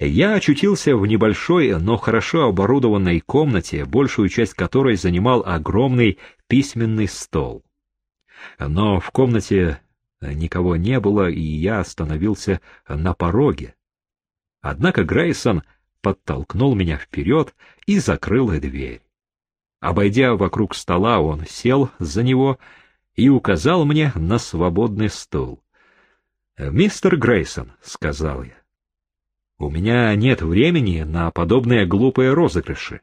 Я очутился в небольшой, но хорошо оборудованной комнате, большую часть которой занимал огромный письменный стол. Но в комнате никого не было, и я остановился на пороге. Однако Грейсон подтолкнул меня вперед и закрыл дверь. Обойдя вокруг стола, он сел за него и указал мне на свободный стул. «Мистер Грейсон», — сказал я, — «у меня нет времени на подобные глупые розыгрыши».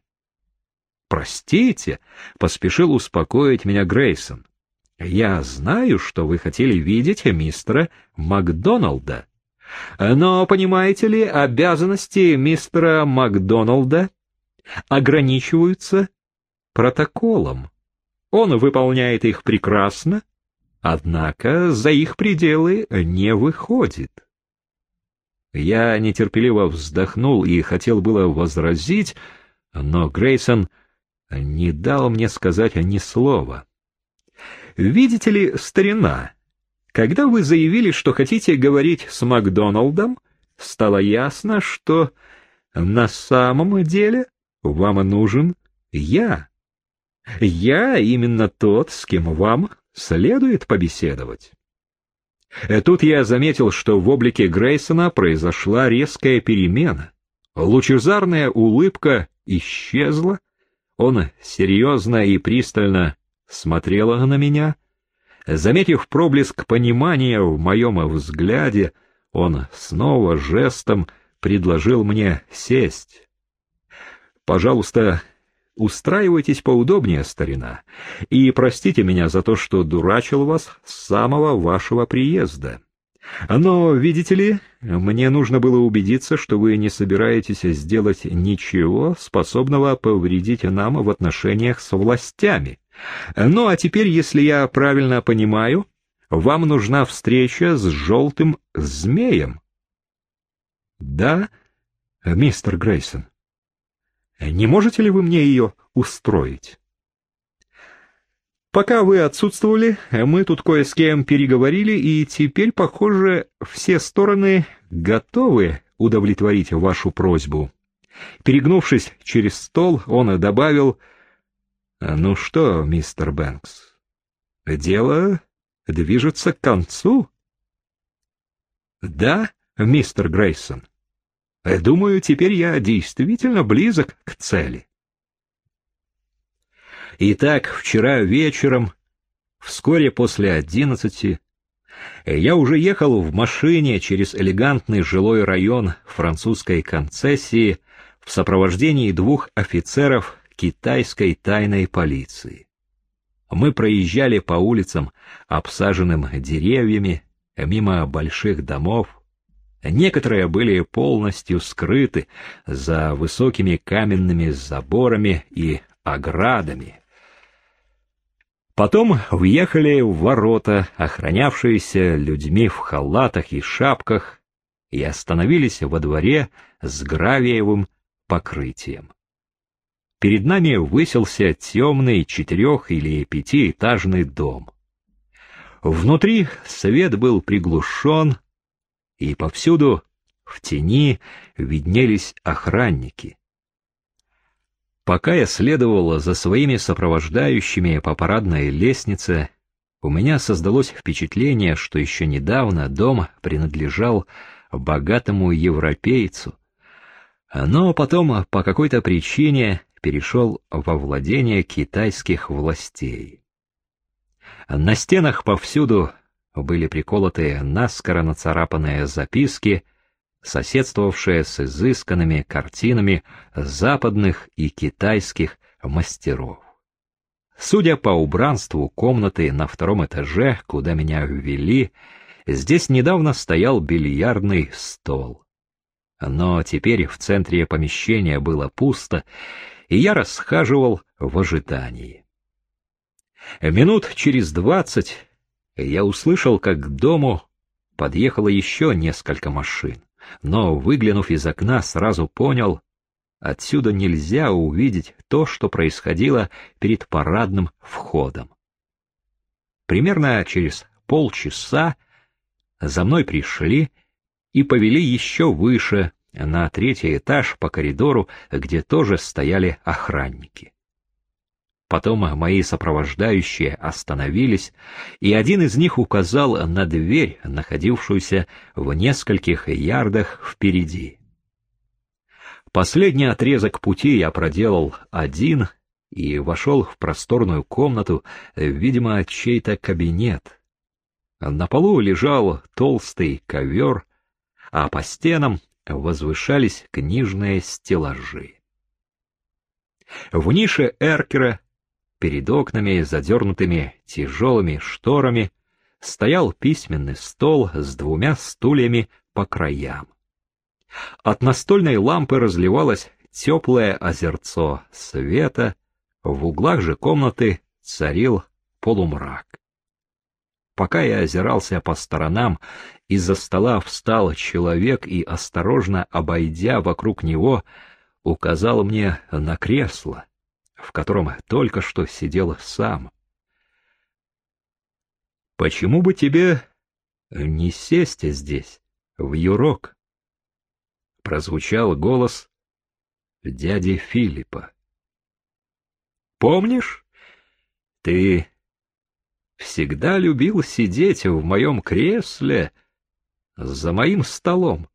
«Простите», — поспешил успокоить меня Грейсон. «Я знаю, что вы хотели видеть мистера Макдоналда. Но, понимаете ли, обязанности мистера Макдоналда ограничиваются протоколом. Он выполняет их прекрасно, однако за их пределы не выходит. Я нетерпеливо вздохнул и хотел было возразить, но Грейсон не дал мне сказать ни слова. «Видите ли, старина, когда вы заявили, что хотите говорить с Макдоналдом, стало ясно, что на самом деле вам нужен я. Я именно тот, с кем вам следует побеседовать. Э, тут я заметил, что в облике Грейсона произошла резкая перемена. Лучезарная улыбка исчезла, он серьезно и пристально смотрел на меня. Заметив проблеск понимания в моем взгляде, он снова жестом предложил мне сесть. «Пожалуйста, Устраивайтесь поудобнее, старина, и простите меня за то, что дурачил вас с самого вашего приезда. Но, видите ли, мне нужно было убедиться, что вы не собираетесь сделать ничего, способного повредить нам в отношениях с властями. Ну, а теперь, если я правильно понимаю, вам нужна встреча с желтым змеем. Да, мистер Грейсон. Не можете ли вы мне ее устроить? Пока вы отсутствовали, мы тут кое с кем переговорили, и теперь, похоже, все стороны готовы удовлетворить вашу просьбу. Перегнувшись через стол, он добавил, «Ну что, мистер Бэнкс, дело движется к концу?» «Да, мистер Грейсон». Думаю, теперь я действительно близок к цели. Итак, вчера вечером, вскоре после одиннадцати, я уже ехал в машине через элегантный жилой район французской концессии в сопровождении двух офицеров китайской тайной полиции. Мы проезжали по улицам, обсаженным деревьями, мимо больших домов, Некоторые были полностью скрыты за высокими каменными заборами и оградами. Потом въехали в ворота, охранявшиеся людьми в халатах и шапках, и остановились во дворе с гравиевым покрытием. Перед нами высился темный четырех- или пятиэтажный дом. Внутри свет был приглушен, и повсюду в тени виднелись охранники. Пока я следовал за своими сопровождающими по парадной лестнице, у меня создалось впечатление, что еще недавно дом принадлежал богатому европейцу, но потом по какой-то причине перешел во владение китайских властей. На стенах повсюду были приколоты наскоро нацарапанные записки, соседствовавшие с изысканными картинами западных и китайских мастеров. Судя по убранству комнаты на втором этаже, куда меня ввели, здесь недавно стоял бильярдный стол. Но теперь в центре помещения было пусто, и я расхаживал в ожидании. Минут через двадцать я услышал, как к дому подъехало еще несколько машин, но, выглянув из окна, сразу понял, отсюда нельзя увидеть то, что происходило перед парадным входом. Примерно через полчаса за мной пришли и повели еще выше, на третий этаж по коридору, где тоже стояли охранники. Потом мои сопровождающие остановились, и один из них указал на дверь, находившуюся в нескольких ярдах впереди. Последний отрезок пути я проделал один и вошел в просторную комнату, видимо, чей-то кабинет. На полу лежал толстый ковер, а по стенам возвышались книжные стеллажи. В нише эркера Перед окнами, задернутыми тяжелыми шторами, стоял письменный стол с двумя стульями по краям. От настольной лампы разливалось теплое озерцо света, в углах же комнаты царил полумрак. Пока я озирался по сторонам, из-за стола встал человек и, осторожно обойдя вокруг него, указал мне на кресло в котором только что сидел сам. «Почему бы тебе не сесть здесь, в юрок?» Прозвучал голос дяди Филиппа. «Помнишь, ты всегда любил сидеть в моем кресле за моим столом?»